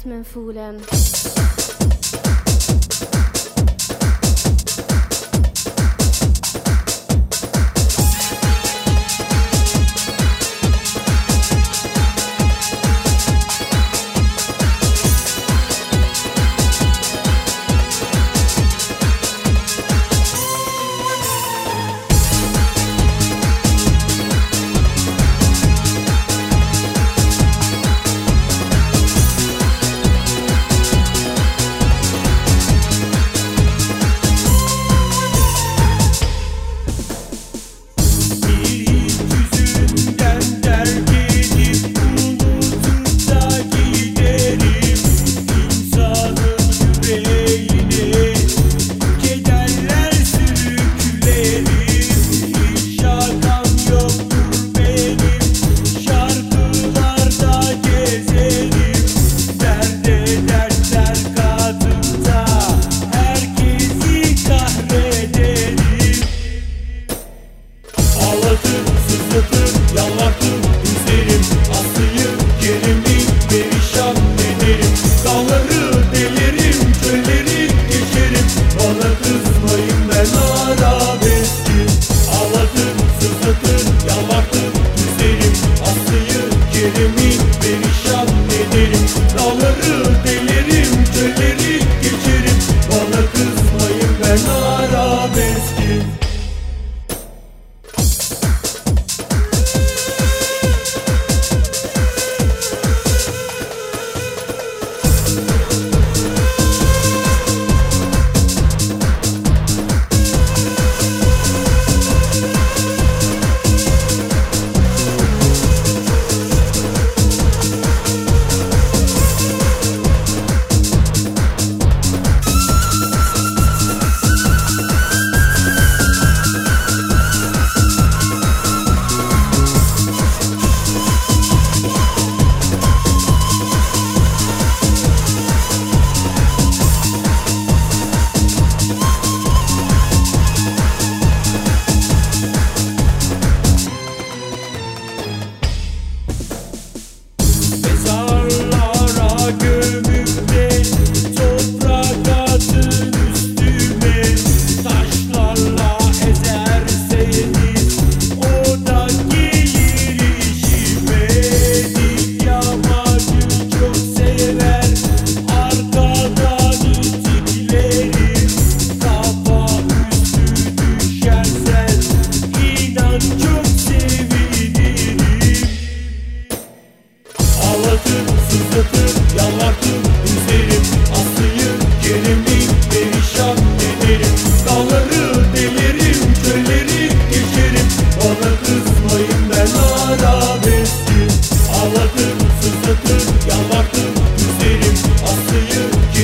Rhythmen fühlen. Lord.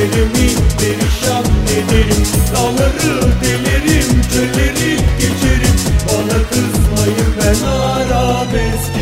Derimi perişan ederim. Dağları delerim Çölleri geçerim. Bana kızmayın ben arabesk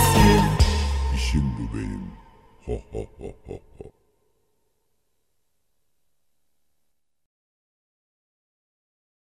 çaresi İşim bu benim. Ha ha ha ha ha.